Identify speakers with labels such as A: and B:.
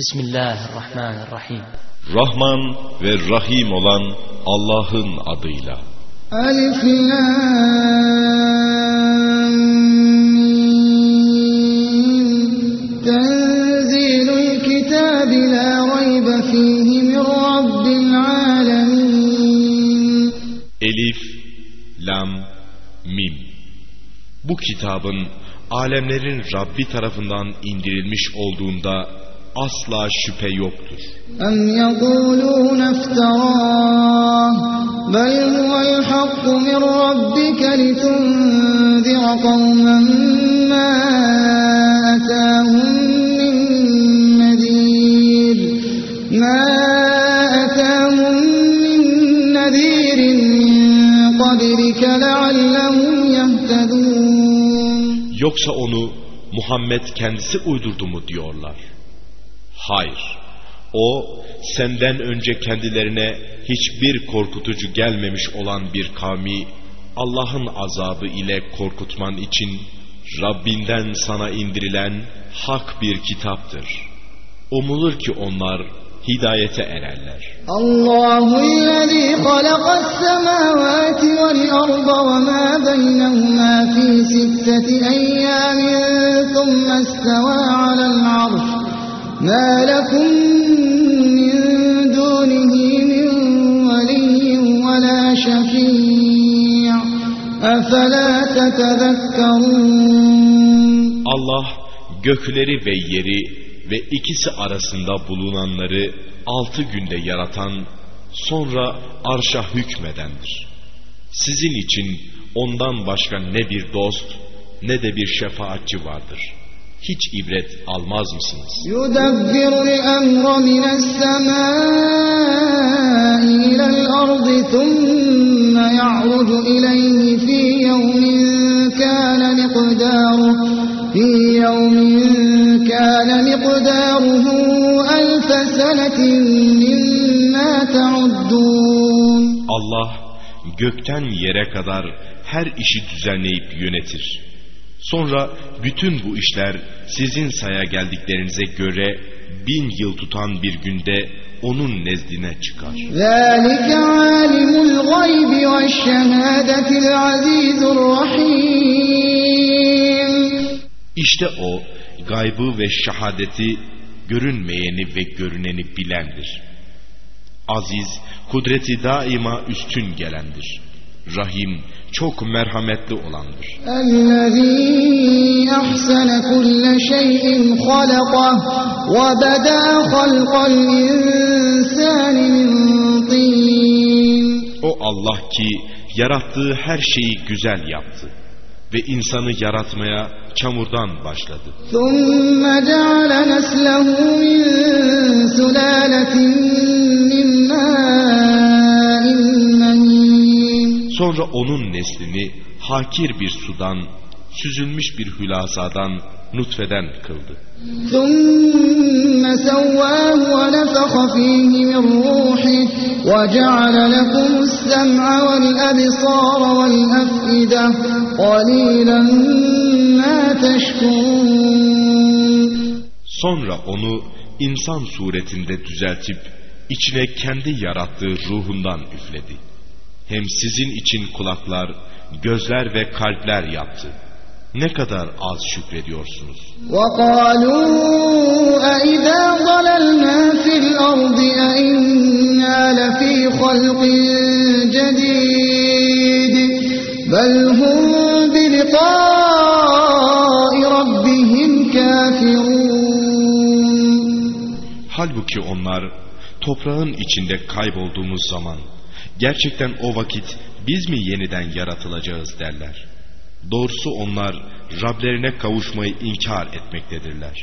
A: Bismillahirrahmanirrahim.
B: Rahman ve Rahim olan Allah'ın adıyla.
C: Alif Lam Tenzilul kitab la rayba fihi min rabbil alamin
B: Elif, Lam, Mim. Bu kitabın alemlerin Rabbi tarafından indirilmiş olduğunda asla şüphe yoktur.
C: أم يقولون افتراه بل هو الحق من ربك لتنذر قوما ما أتاهم من نذير ما أتاهم من نذير من قبلك لعلهم يهتدون
B: Yoksa onu Muhammed kendisi uydurdu mu diyorlar. Hayır, o senden önce kendilerine hiçbir korkutucu gelmemiş olan bir kavmi Allah'ın azabı ile korkutman için Rabbinden sana indirilen hak bir kitaptır. Umulur ki onlar hidayete ererler.
C: Allahu'llezî halakas semâvâti vel arda ve mâ beynehumâ fî sitteti eyyâmin thumme istevâ ما لكم من دونه من ولي ولا شفيع أفلا تتذكرون
B: Allah gökleri ve yeri ve ikisi arasında bulunanları altı günde yaratan, sonra arşa hükmedendir. Sizin için ondan başka ne bir dost ne de bir şefaatçi vardır. Hiç ibret almaz mısınız?
C: يدبر الأمر من السماء إلى الأرض ثم يعرج إليه في يوم كان مقداره في يوم كان مقداره ألف سنة مما تعدون
B: Allah gökten yere kadar her işi düzenleyip yönetir. Sonra bütün bu işler sizin saya geldiklerinize göre bin yıl tutan bir günde onun nezdine çıkar. İşte o gaybı ve şahadeti görünmeyeni ve görüneni bilendir. Aziz, kudreti daima üstün gelendir. Rahim, çok merhametli olandır.
C: الذي أحسن كل شيء خلقه وبدأ خلق الإنسان من طين
B: O Allah ki yarattığı her şeyi güzel yaptı ve insanı yaratmaya çamurdan başladı.
C: ثم جعل نسله من سلالة
B: Sonra onun neslini hakir bir sudan, süzülmüş bir hülasadan, nutfeden kıldı. Sonra onu insan suretinde düzeltip içine kendi yarattığı ruhundan üfledi. Hem sizin için kulaklar, gözler ve kalpler yaptı. Ne kadar az şükrediyorsunuz.
C: وقالوا أئذا ضللنا في الأرض أئنا لفي خلق جديد بل هم بلقاء ربهم كافرون
B: Halbuki onlar toprağın içinde kaybolduğumuz zaman gerçekten o vakit biz mi yeniden yaratılacağız derler. Doğrusu onlar Rablerine kavuşmayı inkar etmektedirler.